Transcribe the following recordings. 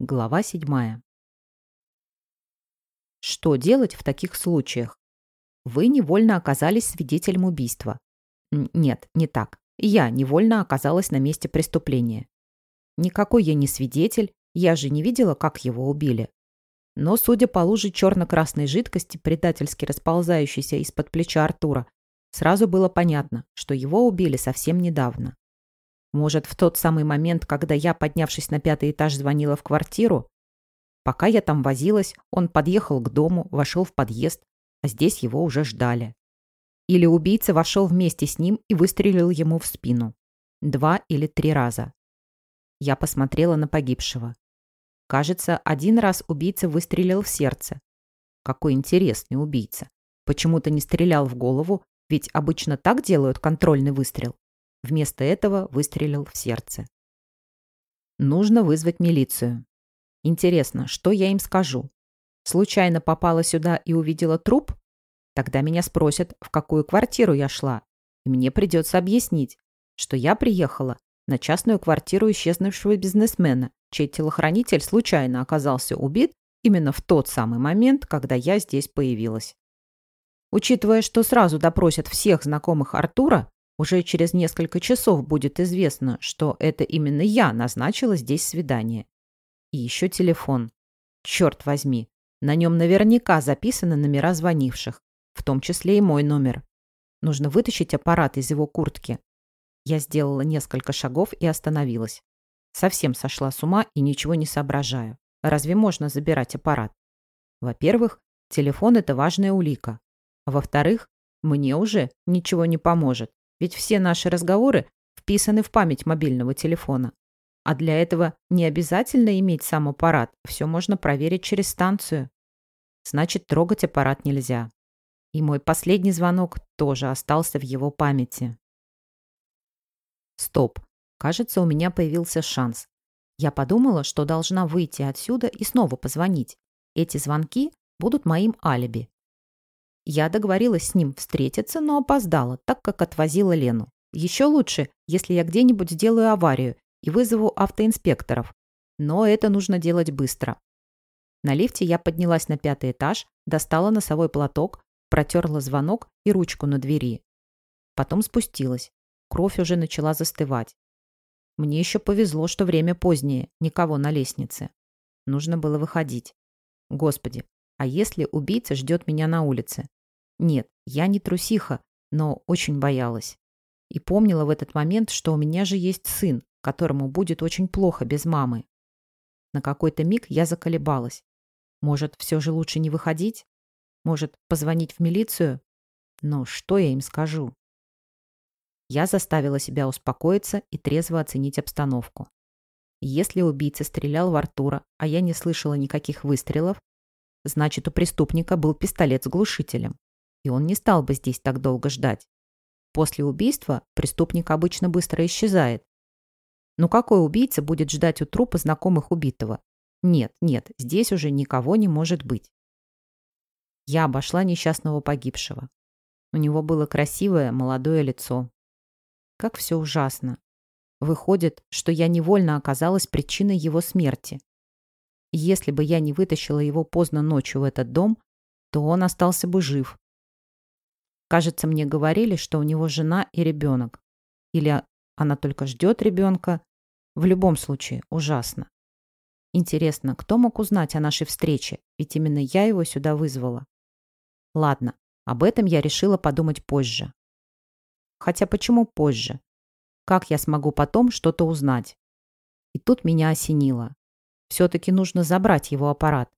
Глава 7. Что делать в таких случаях? Вы невольно оказались свидетелем убийства. Нет, не так. Я невольно оказалась на месте преступления. Никакой я не свидетель, я же не видела, как его убили. Но, судя по луже черно-красной жидкости, предательски расползающейся из-под плеча Артура, сразу было понятно, что его убили совсем недавно. Может, в тот самый момент, когда я, поднявшись на пятый этаж, звонила в квартиру? Пока я там возилась, он подъехал к дому, вошел в подъезд, а здесь его уже ждали. Или убийца вошел вместе с ним и выстрелил ему в спину. Два или три раза. Я посмотрела на погибшего. Кажется, один раз убийца выстрелил в сердце. Какой интересный убийца. Почему-то не стрелял в голову, ведь обычно так делают контрольный выстрел. Вместо этого выстрелил в сердце. Нужно вызвать милицию. Интересно, что я им скажу? Случайно попала сюда и увидела труп? Тогда меня спросят, в какую квартиру я шла. И мне придется объяснить, что я приехала на частную квартиру исчезнувшего бизнесмена, чей телохранитель случайно оказался убит именно в тот самый момент, когда я здесь появилась. Учитывая, что сразу допросят всех знакомых Артура, уже через несколько часов будет известно, что это именно я назначила здесь свидание. И еще телефон. Черт возьми, на нем наверняка записаны номера звонивших, в том числе и мой номер. Нужно вытащить аппарат из его куртки. Я сделала несколько шагов и остановилась. Совсем сошла с ума и ничего не соображаю. Разве можно забирать аппарат? Во-первых, телефон – это важная улика. Во-вторых, мне уже ничего не поможет. Ведь все наши разговоры вписаны в память мобильного телефона. А для этого не обязательно иметь сам аппарат, все можно проверить через станцию. Значит, трогать аппарат нельзя. И мой последний звонок тоже остался в его памяти. Стоп. Кажется, у меня появился шанс. Я подумала, что должна выйти отсюда и снова позвонить. Эти звонки будут моим алиби. Я договорилась с ним встретиться, но опоздала, так как отвозила Лену. Еще лучше, если я где-нибудь сделаю аварию и вызову автоинспекторов. Но это нужно делать быстро. На лифте я поднялась на пятый этаж, достала носовой платок, протерла звонок и ручку на двери. Потом спустилась. Кровь уже начала застывать. Мне еще повезло, что время позднее, никого на лестнице. Нужно было выходить. Господи, а если убийца ждет меня на улице? Нет, я не трусиха, но очень боялась. И помнила в этот момент, что у меня же есть сын, которому будет очень плохо без мамы. На какой-то миг я заколебалась. Может, все же лучше не выходить? Может, позвонить в милицию? Но что я им скажу? Я заставила себя успокоиться и трезво оценить обстановку. Если убийца стрелял в Артура, а я не слышала никаких выстрелов, значит, у преступника был пистолет с глушителем и он не стал бы здесь так долго ждать. После убийства преступник обычно быстро исчезает. Но какой убийца будет ждать у трупа знакомых убитого? Нет, нет, здесь уже никого не может быть. Я обошла несчастного погибшего. У него было красивое молодое лицо. Как все ужасно. Выходит, что я невольно оказалась причиной его смерти. Если бы я не вытащила его поздно ночью в этот дом, то он остался бы жив, Кажется, мне говорили, что у него жена и ребенок. Или она только ждет ребенка. В любом случае, ужасно. Интересно, кто мог узнать о нашей встрече? Ведь именно я его сюда вызвала. Ладно, об этом я решила подумать позже. Хотя почему позже? Как я смогу потом что-то узнать? И тут меня осенило. Все-таки нужно забрать его аппарат.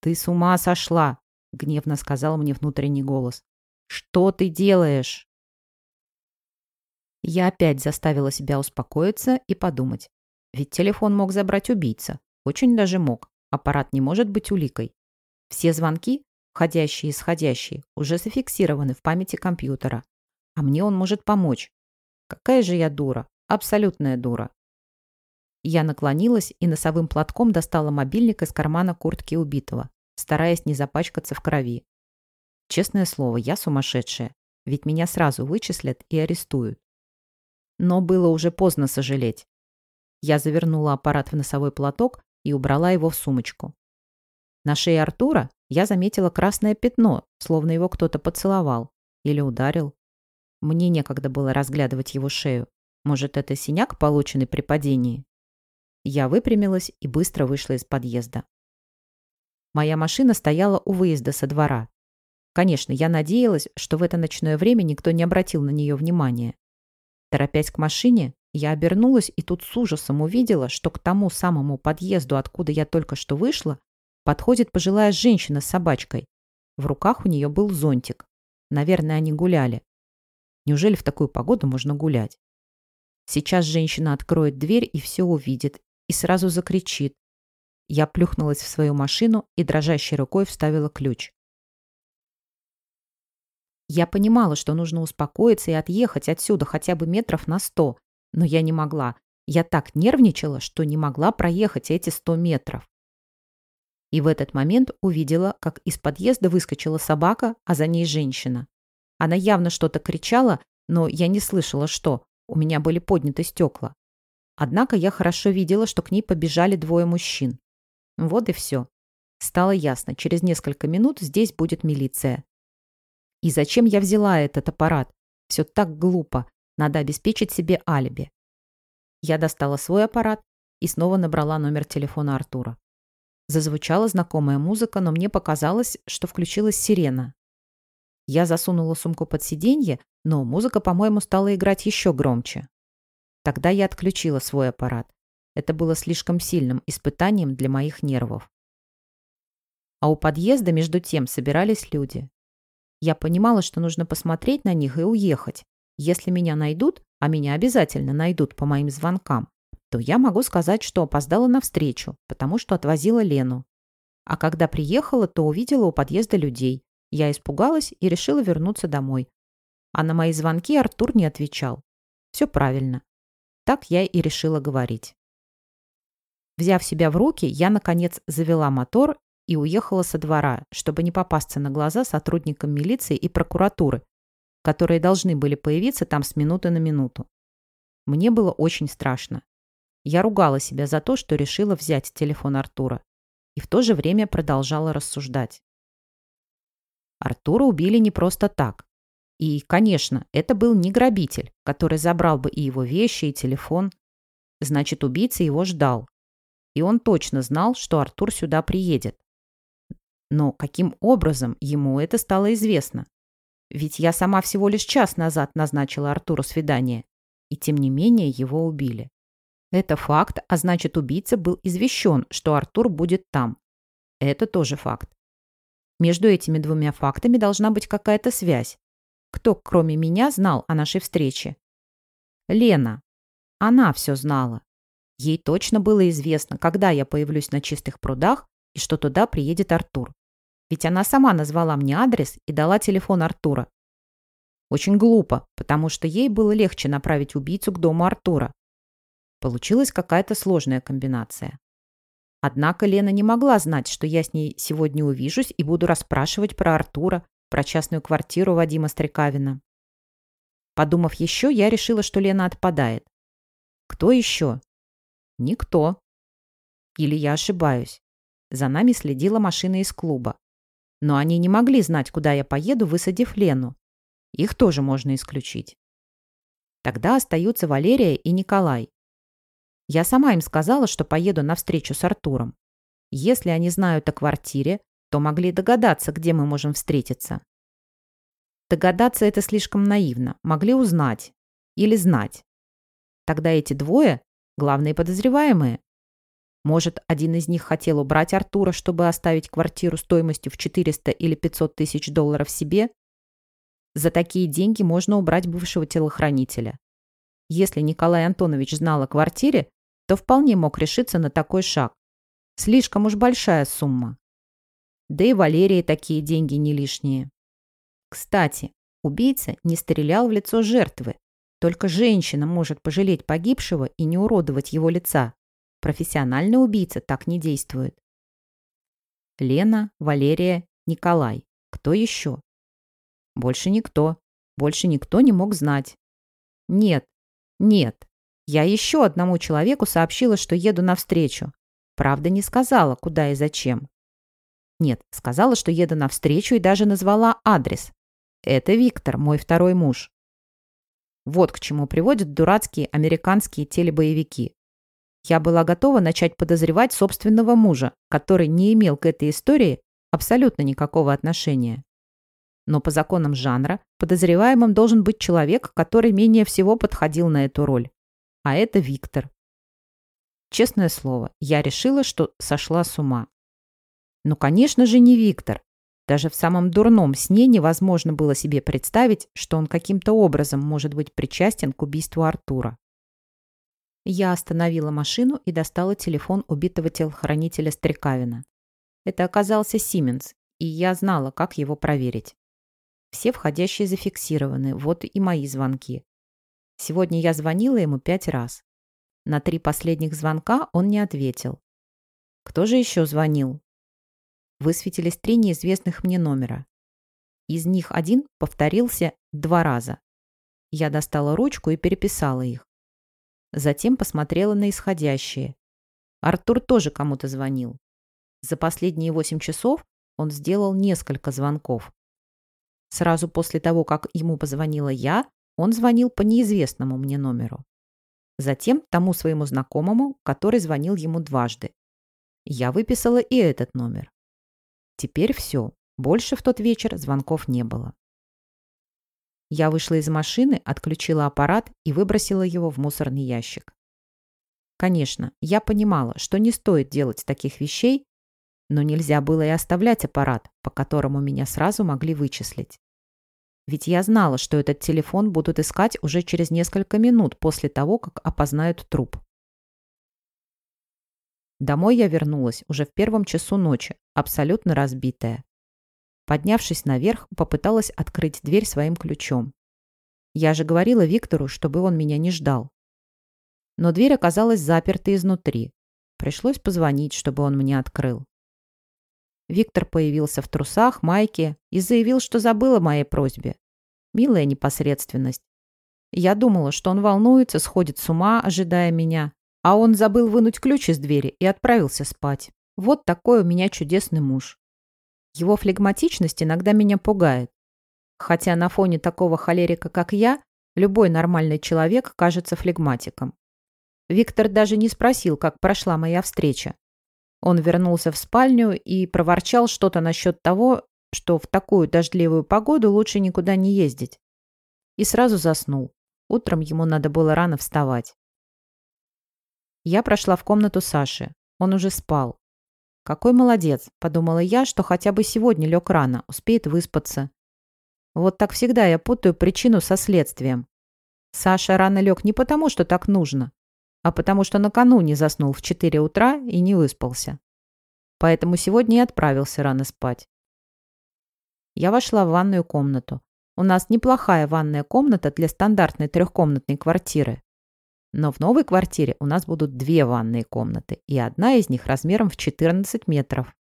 «Ты с ума сошла!» — гневно сказал мне внутренний голос. Что ты делаешь?» Я опять заставила себя успокоиться и подумать. Ведь телефон мог забрать убийца. Очень даже мог. Аппарат не может быть уликой. Все звонки, входящие и исходящие, уже зафиксированы в памяти компьютера. А мне он может помочь. Какая же я дура. Абсолютная дура. Я наклонилась и носовым платком достала мобильник из кармана куртки убитого, стараясь не запачкаться в крови. Честное слово, я сумасшедшая. Ведь меня сразу вычислят и арестуют. Но было уже поздно сожалеть. Я завернула аппарат в носовой платок, и убрала его в сумочку. На шее Артура я заметила красное пятно, словно его кто-то поцеловал или ударил. Мне некогда было разглядывать его шею. Может, это синяк, полученный при падении? Я выпрямилась и быстро вышла из подъезда. Моя машина стояла у выезда со двора. Конечно, я надеялась, что в это ночное время никто не обратил на нее внимания. Торопясь к машине, я обернулась и тут с ужасом увидела, что к тому самому подъезду, откуда я только что вышла, подходит пожилая женщина с собачкой. В руках у нее был зонтик. Наверное, они гуляли. Неужели в такую погоду можно гулять? Сейчас женщина откроет дверь и все увидит, и сразу закричит. Я плюхнулась в свою машину и дрожащей рукой вставила ключ. Я понимала, что нужно успокоиться и отъехать отсюда хотя бы метров на сто, но я не могла. Я так нервничала, что не могла проехать эти сто метров. И в этот момент увидела, как из подъезда выскочила собака, а за ней женщина. Она явно что-то кричала, но я не слышала, что. У меня были подняты стекла. Однако я хорошо видела, что к ней побежали двое мужчин. Вот и все. Стало ясно, через несколько минут здесь будет милиция. И зачем я взяла этот аппарат? Все так глупо. Надо обеспечить себе алиби. Я достала свой аппарат и снова набрала номер телефона Артура. Зазвучала знакомая музыка, но мне показалось, что включилась сирена. Я засунула сумку под сиденье, но музыка, по-моему, стала играть еще громче. Тогда я отключила свой аппарат. Это было слишком сильным испытанием для моих нервов. А у подъезда, между тем, собирались люди. Я понимала, что нужно посмотреть на них и уехать. Если меня найдут, а меня обязательно найдут по моим звонкам, то я могу сказать, что опоздала на встречу, потому что отвозила Лену. А когда приехала, то увидела у подъезда людей. Я испугалась и решила вернуться домой. А на мои звонки Артур не отвечал. Все правильно. Так я и решила говорить. Взяв себя в руки, я, наконец, завела мотор и уехала со двора, чтобы не попасться на глаза сотрудникам милиции и прокуратуры, которые должны были появиться там с минуты на минуту. Мне было очень страшно. Я ругала себя за то, что решила взять телефон Артура, и в то же время продолжала рассуждать. Артура убили не просто так. И, конечно, это был не грабитель, который забрал бы и его вещи, и телефон. Значит, убийца его ждал. И он точно знал, что Артур сюда приедет. Но каким образом ему это стало известно? Ведь я сама всего лишь час назад назначила Артуру свидание, и тем не менее его убили. Это факт, а значит убийца был извещен, что Артур будет там. Это тоже факт. Между этими двумя фактами должна быть какая-то связь. Кто, кроме меня, знал о нашей встрече? Лена. Она все знала. Ей точно было известно, когда я появлюсь на чистых прудах и что туда приедет Артур. Ведь она сама назвала мне адрес и дала телефон Артура. Очень глупо, потому что ей было легче направить убийцу к дому Артура. Получилась какая-то сложная комбинация. Однако Лена не могла знать, что я с ней сегодня увижусь и буду расспрашивать про Артура, про частную квартиру Вадима Стрекавина. Подумав еще, я решила, что Лена отпадает. Кто еще? Никто. Или я ошибаюсь. За нами следила машина из клуба. Но они не могли знать, куда я поеду, высадив Лену. Их тоже можно исключить. Тогда остаются Валерия и Николай. Я сама им сказала, что поеду на встречу с Артуром. Если они знают о квартире, то могли догадаться, где мы можем встретиться. Догадаться это слишком наивно. Могли узнать. Или знать. Тогда эти двое – главные подозреваемые. Может, один из них хотел убрать Артура, чтобы оставить квартиру стоимостью в 400 или 500 тысяч долларов себе? За такие деньги можно убрать бывшего телохранителя. Если Николай Антонович знал о квартире, то вполне мог решиться на такой шаг. Слишком уж большая сумма. Да и Валерии такие деньги не лишние. Кстати, убийца не стрелял в лицо жертвы. Только женщина может пожалеть погибшего и не уродовать его лица. Профессиональный убийца так не действует. Лена, Валерия, Николай. Кто еще? Больше никто. Больше никто не мог знать. Нет, нет. Я еще одному человеку сообщила, что еду навстречу. Правда, не сказала, куда и зачем. Нет, сказала, что еду навстречу и даже назвала адрес. Это Виктор, мой второй муж. Вот к чему приводят дурацкие американские телебоевики. Я была готова начать подозревать собственного мужа, который не имел к этой истории абсолютно никакого отношения. Но по законам жанра подозреваемым должен быть человек, который менее всего подходил на эту роль. А это Виктор. Честное слово, я решила, что сошла с ума. Ну, конечно же, не Виктор. Даже в самом дурном сне невозможно было себе представить, что он каким-то образом может быть причастен к убийству Артура. Я остановила машину и достала телефон убитого телохранителя Стрекавина. Это оказался Сименс, и я знала, как его проверить. Все входящие зафиксированы, вот и мои звонки. Сегодня я звонила ему пять раз. На три последних звонка он не ответил. Кто же еще звонил? Высветились три неизвестных мне номера. Из них один повторился два раза. Я достала ручку и переписала их. Затем посмотрела на исходящие. Артур тоже кому-то звонил. За последние восемь часов он сделал несколько звонков. Сразу после того, как ему позвонила я, он звонил по неизвестному мне номеру. Затем тому своему знакомому, который звонил ему дважды. Я выписала и этот номер. Теперь все. Больше в тот вечер звонков не было. Я вышла из машины, отключила аппарат и выбросила его в мусорный ящик. Конечно, я понимала, что не стоит делать таких вещей, но нельзя было и оставлять аппарат, по которому меня сразу могли вычислить. Ведь я знала, что этот телефон будут искать уже через несколько минут после того, как опознают труп. Домой я вернулась уже в первом часу ночи, абсолютно разбитая. Поднявшись наверх, попыталась открыть дверь своим ключом. Я же говорила Виктору, чтобы он меня не ждал. Но дверь оказалась заперта изнутри. Пришлось позвонить, чтобы он мне открыл. Виктор появился в трусах, майке и заявил, что забыл о моей просьбе. Милая непосредственность. Я думала, что он волнуется, сходит с ума, ожидая меня. А он забыл вынуть ключ из двери и отправился спать. Вот такой у меня чудесный муж. Его флегматичность иногда меня пугает. Хотя на фоне такого холерика, как я, любой нормальный человек кажется флегматиком. Виктор даже не спросил, как прошла моя встреча. Он вернулся в спальню и проворчал что-то насчет того, что в такую дождливую погоду лучше никуда не ездить. И сразу заснул. Утром ему надо было рано вставать. Я прошла в комнату Саши. Он уже спал. «Какой молодец», — подумала я, что хотя бы сегодня лег рано, успеет выспаться. Вот так всегда я путаю причину со следствием. Саша рано лег не потому, что так нужно, а потому что накануне заснул в 4 утра и не выспался. Поэтому сегодня и отправился рано спать. Я вошла в ванную комнату. У нас неплохая ванная комната для стандартной трехкомнатной квартиры. Но в новой квартире у нас будут две ванные комнаты, и одна из них размером в 14 метров.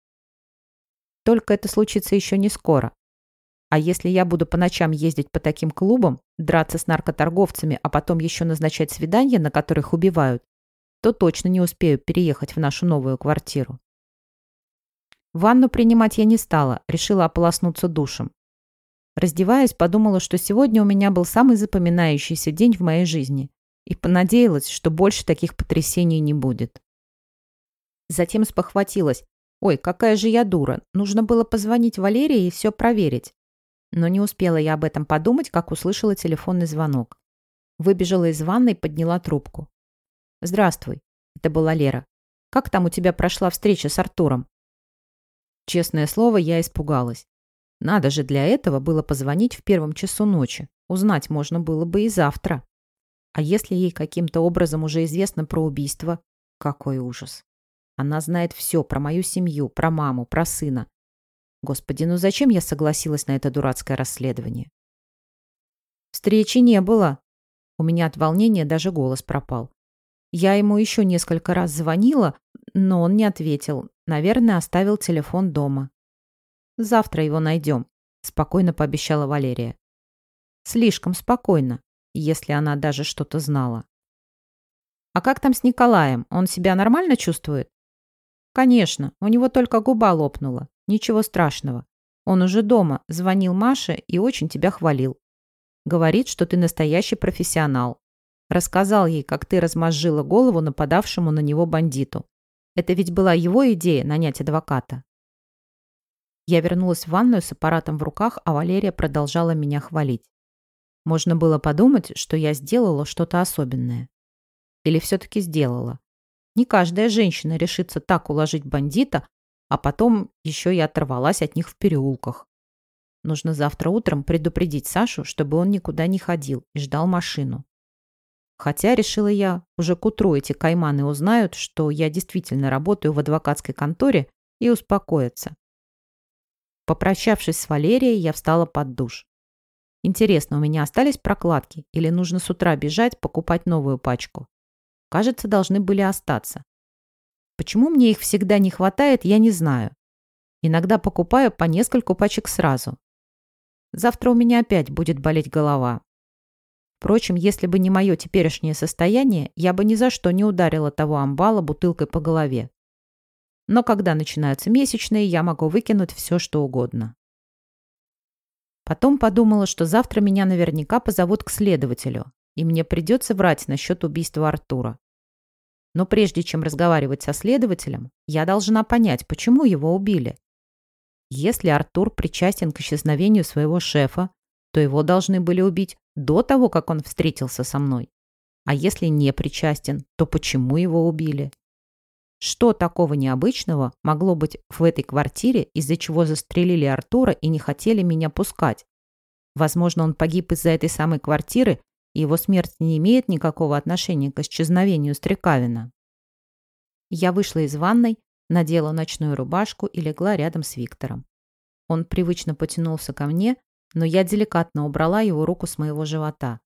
Только это случится еще не скоро. А если я буду по ночам ездить по таким клубам, драться с наркоторговцами, а потом еще назначать свидания, на которых убивают, то точно не успею переехать в нашу новую квартиру. Ванну принимать я не стала, решила ополоснуться душем. Раздеваясь, подумала, что сегодня у меня был самый запоминающийся день в моей жизни и понадеялась, что больше таких потрясений не будет. Затем спохватилась. Ой, какая же я дура. Нужно было позвонить Валерии и все проверить. Но не успела я об этом подумать, как услышала телефонный звонок. Выбежала из ванной и подняла трубку. «Здравствуй», — это была Лера. «Как там у тебя прошла встреча с Артуром?» Честное слово, я испугалась. Надо же для этого было позвонить в первом часу ночи. Узнать можно было бы и завтра. А если ей каким-то образом уже известно про убийство? Какой ужас. Она знает все про мою семью, про маму, про сына. Господи, ну зачем я согласилась на это дурацкое расследование? Встречи не было. У меня от волнения даже голос пропал. Я ему еще несколько раз звонила, но он не ответил. Наверное, оставил телефон дома. Завтра его найдем, спокойно пообещала Валерия. Слишком спокойно если она даже что-то знала. «А как там с Николаем? Он себя нормально чувствует?» Конечно, у него только губа лопнула. Ничего страшного. Он уже дома, звонил Маше и очень тебя хвалил. Говорит, что ты настоящий профессионал. Рассказал ей, как ты размозжила голову нападавшему на него бандиту. Это ведь была его идея нанять адвоката. Я вернулась в ванную с аппаратом в руках, а Валерия продолжала меня хвалить. Можно было подумать, что я сделала что-то особенное. Или все-таки сделала. Не каждая женщина решится так уложить бандита, а потом еще и оторвалась от них в переулках. Нужно завтра утром предупредить Сашу, чтобы он никуда не ходил и ждал машину. Хотя, решила я, уже к утру эти кайманы узнают, что я действительно работаю в адвокатской конторе и успокоятся. Попрощавшись с Валерией, я встала под душ. Интересно, у меня остались прокладки или нужно с утра бежать покупать новую пачку? Кажется, должны были остаться. Почему мне их всегда не хватает, я не знаю. Иногда покупаю по нескольку пачек сразу. Завтра у меня опять будет болеть голова. Впрочем, если бы не мое теперешнее состояние, я бы ни за что не ударила того амбала бутылкой по голове. Но когда начинаются месячные, я могу выкинуть все, что угодно. Потом подумала, что завтра меня наверняка позовут к следователю, и мне придется врать насчет убийства Артура. Но прежде чем разговаривать со следователем, я должна понять, почему его убили. Если Артур причастен к исчезновению своего шефа, то его должны были убить до того, как он встретился со мной. А если не причастен, то почему его убили? Что такого необычного могло быть в этой квартире, из-за чего застрелили Артура и не хотели меня пускать? Возможно, он погиб из-за этой самой квартиры, и его смерть не имеет никакого отношения к исчезновению Стрекавина. Я вышла из ванной, надела ночную рубашку и легла рядом с Виктором. Он привычно потянулся ко мне, но я деликатно убрала его руку с моего живота.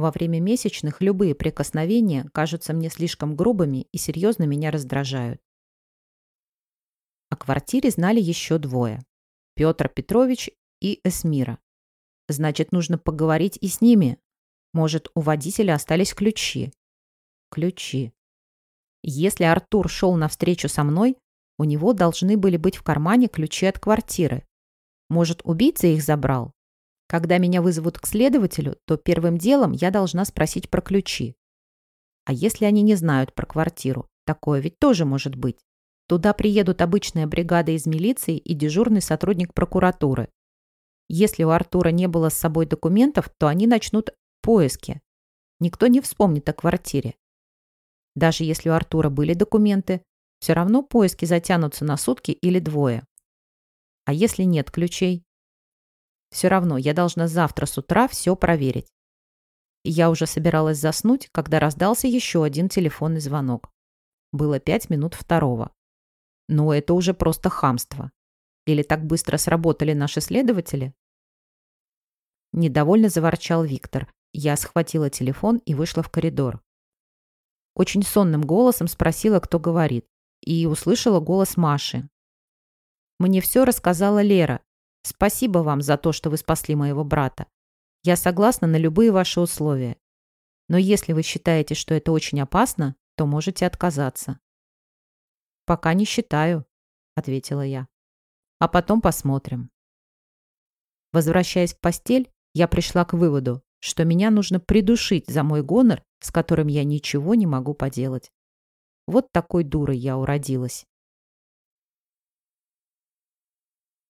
Во время месячных любые прикосновения кажутся мне слишком грубыми и серьезно меня раздражают. О квартире знали еще двое. Петр Петрович и Эсмира. Значит, нужно поговорить и с ними. Может, у водителя остались ключи. Ключи. Если Артур шел навстречу со мной, у него должны были быть в кармане ключи от квартиры. Может, убийца их забрал? Когда меня вызовут к следователю, то первым делом я должна спросить про ключи. А если они не знают про квартиру? Такое ведь тоже может быть. Туда приедут обычная бригада из милиции и дежурный сотрудник прокуратуры. Если у Артура не было с собой документов, то они начнут поиски. Никто не вспомнит о квартире. Даже если у Артура были документы, все равно поиски затянутся на сутки или двое. А если нет ключей? Все равно я должна завтра с утра все проверить. я уже собиралась заснуть, когда раздался еще один телефонный звонок. Было пять минут второго. Но это уже просто хамство. Или так быстро сработали наши следователи? Недовольно заворчал Виктор. Я схватила телефон и вышла в коридор. Очень сонным голосом спросила, кто говорит, и услышала голос Маши. Мне все рассказала Лера. Спасибо вам за то, что вы спасли моего брата. Я согласна на любые ваши условия. Но если вы считаете, что это очень опасно, то можете отказаться. Пока не считаю, ответила я. А потом посмотрим. Возвращаясь в постель, я пришла к выводу, что меня нужно придушить за мой гонор, с которым я ничего не могу поделать. Вот такой дурой я уродилась.